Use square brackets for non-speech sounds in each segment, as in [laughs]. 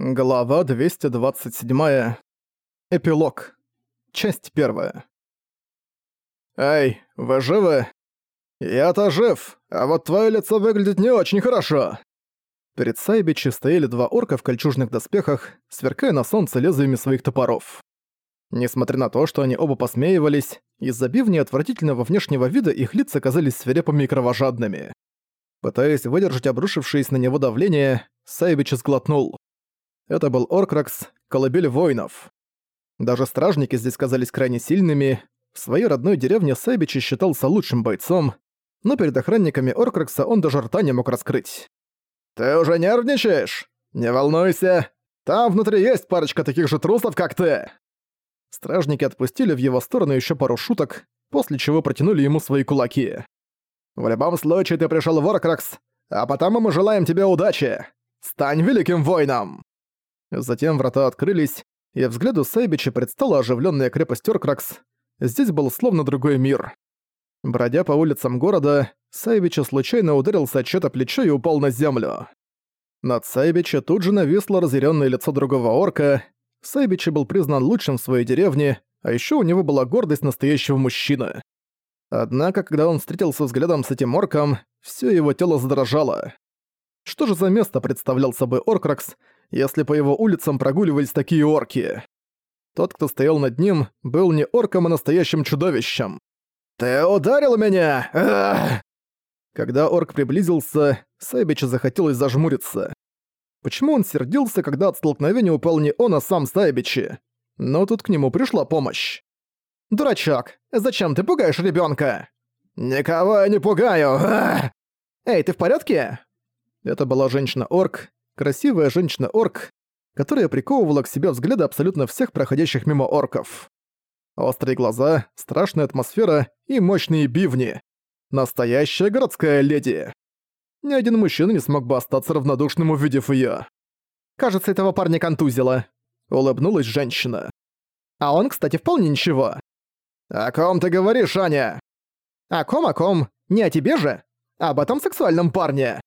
Глава 227. Эпилог. Часть первая. «Эй, вы живы?» «Я-то жив, а вот твое лицо выглядит не очень хорошо!» Перед Сайбичи стояли два орка в кольчужных доспехах, сверкая на солнце лезвиями своих топоров. Несмотря на то, что они оба посмеивались, из-за бивни отвратительного внешнего вида их лица казались свирепыми и кровожадными. Пытаясь выдержать обрушившееся на него давление, Сайбич сглотнул. Это был Оркракс, колыбель воинов. Даже стражники здесь казались крайне сильными. В своей родной деревне Сайбичи считался лучшим бойцом, но перед охранниками Оркракса он даже рта не мог раскрыть. «Ты уже нервничаешь? Не волнуйся! Там внутри есть парочка таких же трусов, как ты!» Стражники отпустили в его сторону еще пару шуток, после чего протянули ему свои кулаки. «В любом случае ты пришел в Оркракс, а потому мы желаем тебе удачи! Стань великим воином!» Затем врата открылись, и взгляду Сайбича предстала оживленная крепость Оркракс. Здесь был словно другой мир. Бродя по улицам города, Сайбича случайно ударился от чьё-то плечо и упал на землю. Над Сайбича тут же нависло разъяренное лицо другого орка. Сайбича был признан лучшим в своей деревне, а еще у него была гордость настоящего мужчины. Однако, когда он встретился взглядом с этим орком, все его тело задрожало. Что же за место представлял собой Оркракс, если по его улицам прогуливались такие орки. Тот, кто стоял над ним, был не орком, а настоящим чудовищем. «Ты ударил меня! Ах!» Когда орк приблизился, Сайбичу захотелось зажмуриться. Почему он сердился, когда от столкновения упал не он, а сам Сайбичи? Но тут к нему пришла помощь. «Дурачок, зачем ты пугаешь ребенка? «Никого я не пугаю! Ах! Эй, ты в порядке?» Это была женщина-орк, красивая женщина-орк, которая приковывала к себе взгляды абсолютно всех проходящих мимо орков. Острые глаза, страшная атмосфера и мощные бивни. Настоящая городская леди. Ни один мужчина не смог бы остаться равнодушным, увидев её. «Кажется, этого парня контузило», — улыбнулась женщина. «А он, кстати, вполне ничего». «О ком ты говоришь, Аня?» «О ком, о ком? Не о тебе же? Об этом сексуальном парне».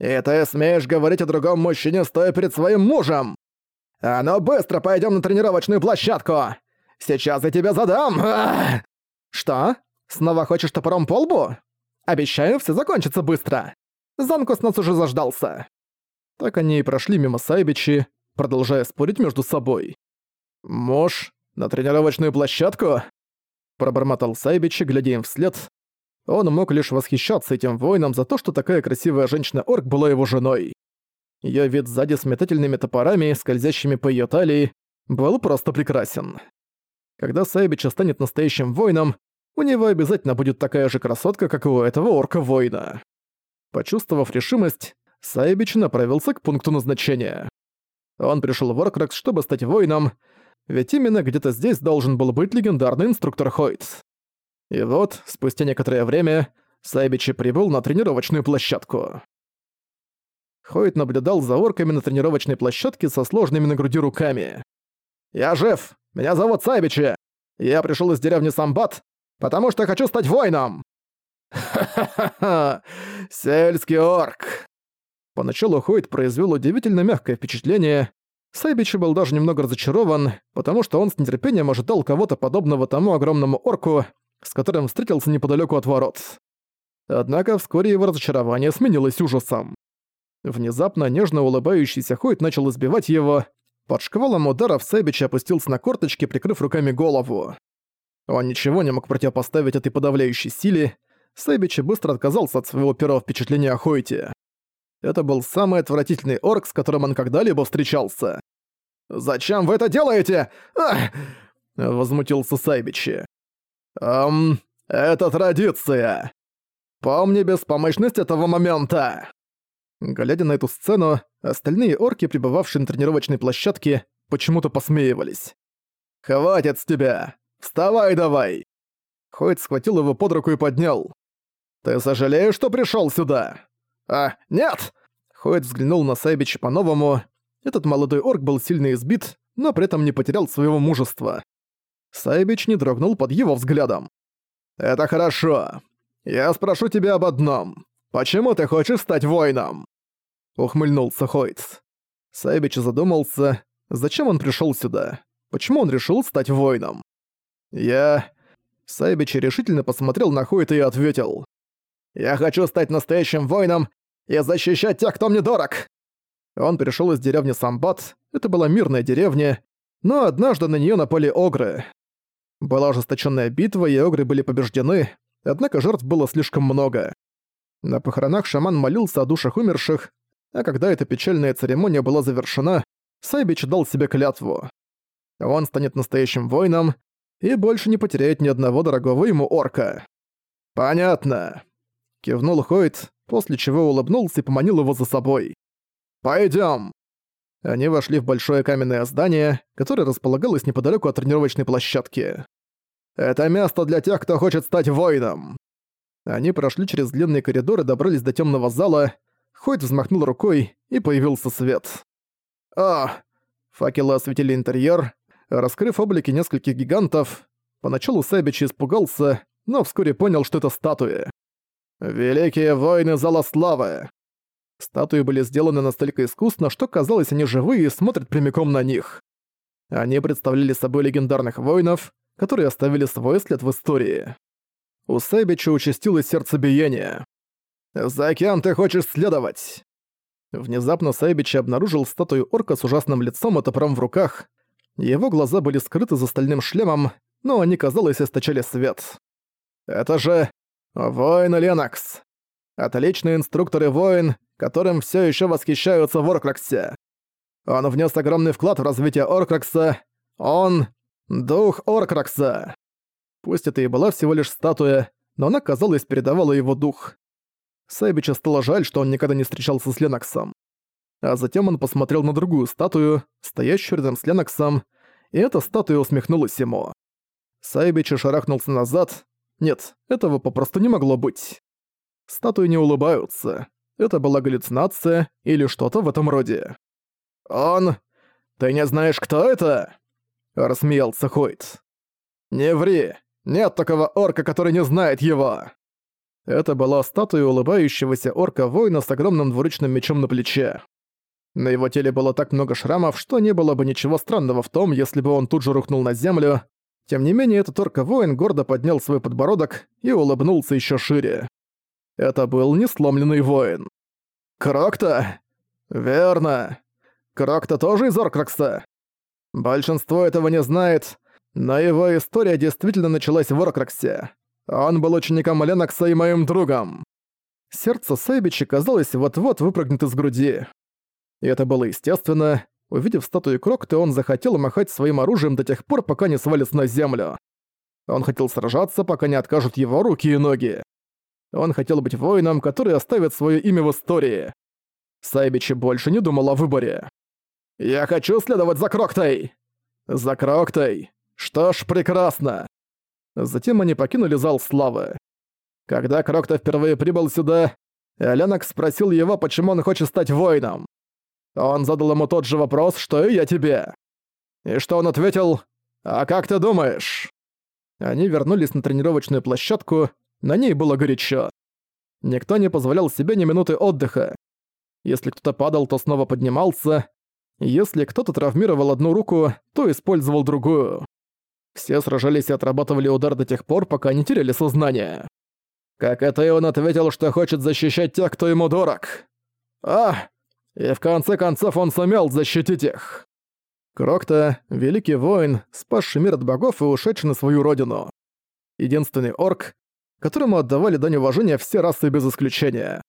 И ты смеешь говорить о другом мужчине, стоя перед своим мужем? А ну быстро пойдем на тренировочную площадку! Сейчас я тебя задам! Что? Снова хочешь топором по лбу? Обещаю, все закончится быстро. Занкус нас уже заждался. Так они и прошли мимо Сайбичи, продолжая спорить между собой. «Муж? На тренировочную площадку?» Пробормотал Сайбичи, глядя им вслед, он мог лишь восхищаться этим воином за то, что такая красивая женщина-орк была его женой. Её вид сзади с метательными топорами, скользящими по её талии, был просто прекрасен. Когда Сайбича станет настоящим воином, у него обязательно будет такая же красотка, как и у этого орка-воина. Почувствовав решимость, Сайбич направился к пункту назначения. Он пришел в Оркракс, чтобы стать воином, ведь именно где-то здесь должен был быть легендарный инструктор Хойт. И вот, спустя некоторое время, Сайбичи прибыл на тренировочную площадку. Хойт наблюдал за орками на тренировочной площадке со сложными на груди руками. «Я жив! Меня зовут Сайбичи! Я пришел из деревни Самбат, потому что хочу стать воином!» «Ха-ха-ха! Сельский орк!» Поначалу Хойт произвел удивительно мягкое впечатление. Сайбичи был даже немного разочарован, потому что он с нетерпением ожидал кого-то подобного тому огромному орку, с которым встретился неподалеку от ворот. Однако вскоре его разочарование сменилось ужасом. Внезапно нежно улыбающийся Хойт начал избивать его. Под шквалом ударов Сэбич опустился на корточки, прикрыв руками голову. Он ничего не мог противопоставить этой подавляющей силе. Сэбич быстро отказался от своего первого впечатления о Хойте. Это был самый отвратительный орк, с которым он когда-либо встречался. «Зачем вы это делаете?» Ах! Возмутился Сайбичи. «Эм, это традиция. Помни беспомощность этого момента!» Глядя на эту сцену, остальные орки, пребывавшие на тренировочной площадке, почему-то посмеивались. «Хватит с тебя! Вставай давай!» Хойт схватил его под руку и поднял. «Ты сожалеешь, что пришёл сюда?» «А, нет!» Хойт взглянул на Сайбича по-новому. Этот молодой орк был сильно избит, но при этом не потерял своего мужества. Сайбич не дрогнул под его взглядом. «Это хорошо. Я спрошу тебя об одном. Почему ты хочешь стать воином?» Ухмыльнулся Хойц. Сайбич задумался, зачем он пришел сюда? Почему он решил стать воином? Я... Сайбич решительно посмотрел на Хойта и ответил. «Я хочу стать настоящим воином и защищать тех, кто мне дорог!» Он пришел из деревни Самбат, это была мирная деревня, но однажды на нее напали огры. Была ожесточенная битва, и огры были побеждены, однако жертв было слишком много. На похоронах шаман молился о душах умерших, а когда эта печальная церемония была завершена, Сайбич дал себе клятву. Он станет настоящим воином и больше не потеряет ни одного дорогого ему орка. «Понятно», — кивнул Хойт, после чего улыбнулся и поманил его за собой. «Пойдём!» Они вошли в большое каменное здание, которое располагалось неподалеку от тренировочной площадки. «Это место для тех, кто хочет стать воином!» Они прошли через длинный коридор и добрались до темного зала. Хойт взмахнул рукой, и появился свет. «О!» Факелы осветили интерьер, раскрыв облики нескольких гигантов. Поначалу Сэбич испугался, но вскоре понял, что это статуи. «Великие воины Зала Славы!» Статуи были сделаны настолько искусно, что казалось, они живые и смотрят прямиком на них. Они представляли собой легендарных воинов, которые оставили свой след в истории. У Сэбича участилось сердцебиение. «За кем ты хочешь следовать?» Внезапно Сайбич обнаружил статую орка с ужасным лицом и топором в руках. Его глаза были скрыты за стальным шлемом, но они, казалось, источали свет. «Это же... воин Ленокс. Отличный инструктор и воин, которым все еще восхищаются в Оркраксе. Он внес огромный вклад в развитие Оркракса. Он — дух Оркракса. Пусть это и была всего лишь статуя, но она, казалось, передавала его дух. Сайбича стало жаль, что он никогда не встречался с Леноксом. А затем он посмотрел на другую статую, стоящую рядом с Леноксом, и эта статуя усмехнулась ему. Сайбич шарахнулся назад. Нет, этого попросту не могло быть. Статуи не улыбаются. Это была галлюцинация или что-то в этом роде. «Он... Ты не знаешь, кто это?» Рассмеялся Хойт. «Не ври! Нет такого орка, который не знает его!» Это была статуя улыбающегося орка-воина с огромным двуручным мечом на плече. На его теле было так много шрамов, что не было бы ничего странного в том, если бы он тут же рухнул на землю. Тем не менее, этот орка-воин гордо поднял свой подбородок и улыбнулся еще шире. Это был несломленный воин. «Крокта?» «Верно. Крокта тоже из Оркракса?» Большинство этого не знает, но его история действительно началась в Оркраксе. Он был учеником Ленокса и моим другом. Сердце Сайбича, казалось, вот-вот выпрыгнет из груди. И это было естественно. Увидев статую Крокты, он захотел махать своим оружием до тех пор, пока не свалится на землю. Он хотел сражаться, пока не откажут его руки и ноги. Он хотел быть воином, который оставит свое имя в истории. Сайбичи больше не думал о выборе. «Я хочу следовать за Кроктой!» «За Кроктой! Что ж, прекрасно!» Затем они покинули зал славы. Когда Крокто впервые прибыл сюда, Ленокс спросил его, почему он хочет стать воином. Он задал ему тот же вопрос, что и я тебе. И что он ответил? «А как ты думаешь?» Они вернулись на тренировочную площадку, на ней было горячо. Никто не позволял себе ни минуты отдыха. Если кто-то падал, то снова поднимался. Если кто-то травмировал одну руку, то использовал другую. Все сражались и отрабатывали удар до тех пор, пока не теряли сознание. Как это и он ответил, что хочет защищать тех, кто ему дорог. А! И в конце концов он сумел защитить их. Крокта — великий воин, спасший мир от богов и ушедший на свою родину. Единственный орк, которому отдавали дань уважения все расы без исключения.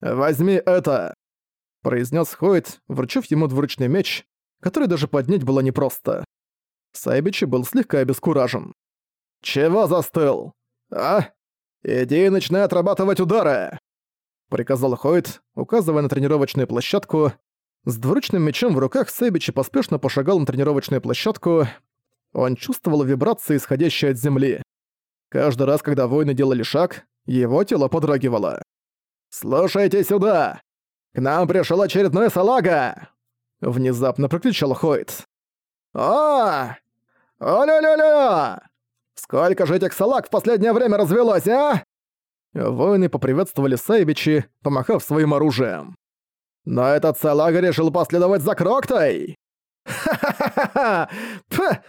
«Возьми это!» — произнес Хойт, вручив ему двуручный меч, который даже поднять было непросто. Сайбичи был слегка обескуражен. «Чего застыл? А? Иди и начинай отрабатывать удары!» Приказал Хойт, указывая на тренировочную площадку. С двуручным мечом в руках Сайбичи поспешно пошагал на тренировочную площадку. Он чувствовал вибрации, исходящие от земли. Каждый раз, когда воины делали шаг, его тело подрагивало. «Слушайте сюда! К нам пришел очередной салага!» Внезапно прокричал Хойт. «О! О-ля-ля-ля! Сколько же этих салаг в последнее время развелось, а?» Воины поприветствовали Сайбичи, помахав своим оружием. Но этот салага решил последовать за Кроктой! Ха-ха-ха-ха!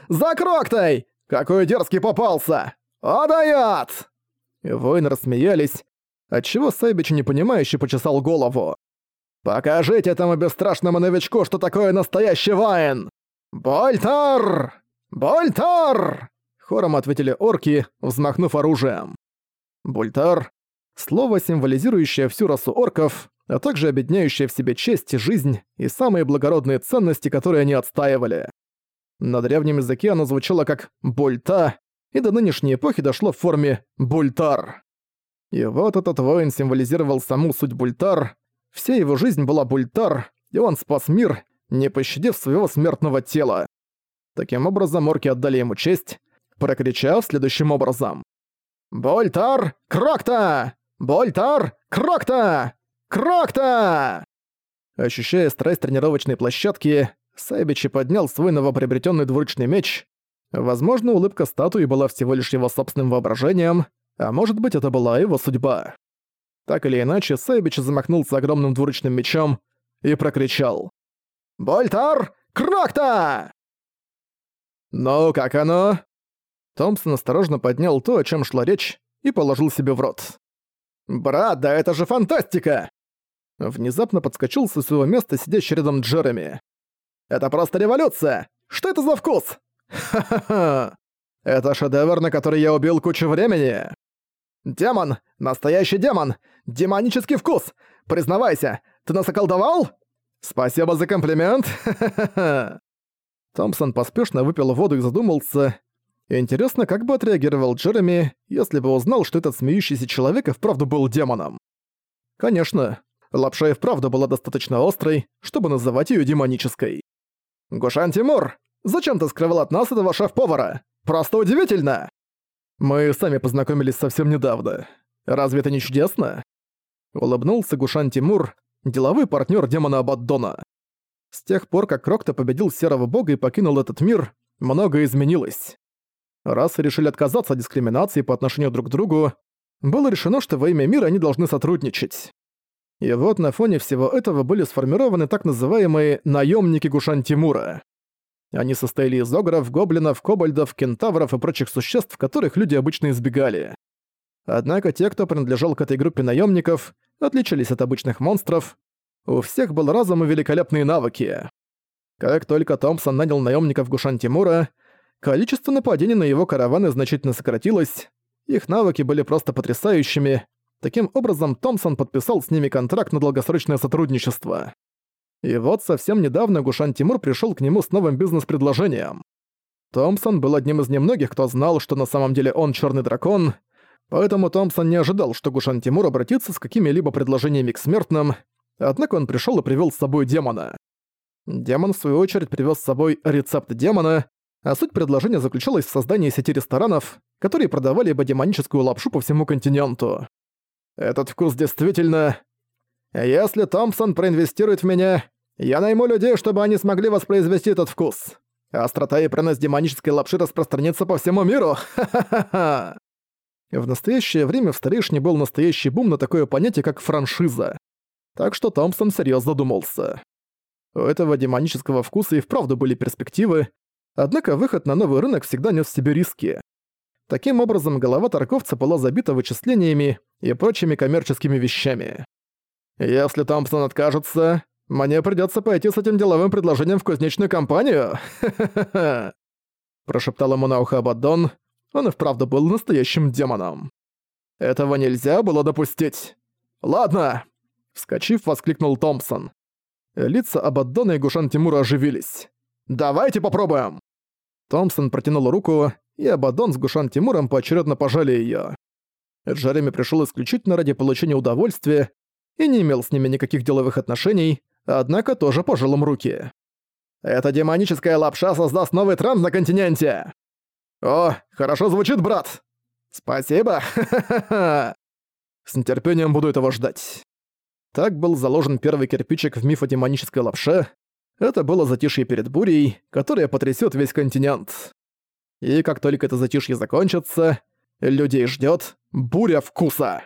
За Кроктой! Какой дерзкий попался! О, дает! Воины рассмеялись, отчего Сайбич непонимающе почесал голову. «Покажите этому бесстрашному новичку, что такое настоящий воин! Больтар! Больтар!» Хором ответили орки, взмахнув оружием. Бультар — слово, символизирующее всю расу орков, а также объединяющее в себе честь, жизнь и самые благородные ценности, которые они отстаивали. На древнем языке оно звучало как «бульта», и до нынешней эпохи дошло в форме «бультар». И вот этот воин символизировал саму суть бультар, вся его жизнь была бультар, и он спас мир, не пощадив своего смертного тела. Таким образом, орки отдали ему честь, прокричав следующим образом. «Больтар Крокта! Больтар Крокта! Крокта!» Ощущая страсть тренировочной площадки, Сайбичи поднял свой новоприобретенный двуручный меч. Возможно, улыбка статуи была всего лишь его собственным воображением, а может быть, это была его судьба. Так или иначе, Сайбич замахнулся огромным двуручным мечом и прокричал. «Больтар Крокта!» «Ну, как оно?» Томпсон осторожно поднял то, о чем шла речь, и положил себе в рот. «Брат, да это же фантастика!» Внезапно подскочил со своего места сидящий рядом Джереми. «Это просто революция! Что это за вкус? Ха-ха-ха! [laughs] Это шедевр, на который я убил кучу времени!» «Демон! Настоящий демон! Демонический вкус! Признавайся, ты нас околдовал?» «Спасибо за комплимент!» [laughs] Томпсон поспешно выпил воду и задумался, Интересно, как бы отреагировал Джереми, если бы узнал, что этот смеющийся человек и вправду был демоном. Конечно, лапша и вправду была достаточно острой, чтобы называть её демонической. «Гушан Тимур, зачем ты скрывал от нас этого шеф-повара? Просто удивительно!» «Мы сами познакомились совсем недавно. Разве это не чудесно?» Улыбнулся Гушан Тимур, деловой партнёр демона Абаддона. С тех пор, как Крокто победил Серого Бога и покинул этот мир, многое изменилось. Раз решили отказаться от дискриминации по отношению друг к другу, было решено, что во имя мира они должны сотрудничать. И вот на фоне всего этого были сформированы так называемые «наемники Гушан Тимура». Они состояли из огров, гоблинов, кобальдов, кентавров и прочих существ, которых люди обычно избегали. Однако те, кто принадлежал к этой группе наемников, отличались от обычных монстров. У всех был разум и великолепные навыки. Как только Томпсон нанял наемников Гушан Тимура, Количество нападений на его караваны значительно сократилось, их навыки были просто потрясающими. Таким образом, Томпсон подписал с ними контракт на долгосрочное сотрудничество. И вот совсем недавно Гушан Тимур пришел к нему с новым бизнес-предложением. Томпсон был одним из немногих, кто знал, что на самом деле он черный дракон, поэтому Томпсон не ожидал, что Гушан Тимур обратится с какими-либо предложениями к смертным, однако он пришел и привел с собой демона. Демон, в свою очередь, привез с собой рецепт демона, а суть предложения заключалась в создании сети ресторанов, которые продавали бодиманическую лапшу по всему континенту. Этот вкус действительно... Если Томпсон проинвестирует в меня, я найму людей, чтобы они смогли воспроизвести этот вкус. Острота и пряность демонической лапши распространится по всему миру. Ха-ха-ха! В настоящее время в Старейшине был настоящий бум на такое понятие, как франшиза. Так что Томпсон серьезно задумался. У этого демонического вкуса и вправду были перспективы, Однако выход на новый рынок всегда нес в себе риски. Таким образом, голова торговца была забита вычислениями и прочими коммерческими вещами. «Если Томпсон откажется, мне придётся пойти с этим деловым предложением в кузнечную компанию. [laughs] Прошептал ему на ухо Абаддон. Он и вправду был настоящим демоном. Этого нельзя было допустить. «Ладно!» Вскочив, воскликнул Томпсон. Лица Абаддона и Гушан Тимура оживились. «Давайте попробуем!» Томпсон протянул руку, и Абадон с Гушан Тимуром поочередно пожали её. Джереми пришёл исключительно ради получения удовольствия и не имел с ними никаких деловых отношений, однако тоже пожал им руки. «Эта демоническая лапша создаст новый тренд на континенте!» «О, хорошо звучит, брат!» «Спасибо! [laughs] С нетерпением буду этого ждать. Так был заложен первый кирпичик в миф о демонической лапше, это было затишье перед бурей, которая потрясет весь континент. И как только это затишье закончится, людей ждет буря вкуса.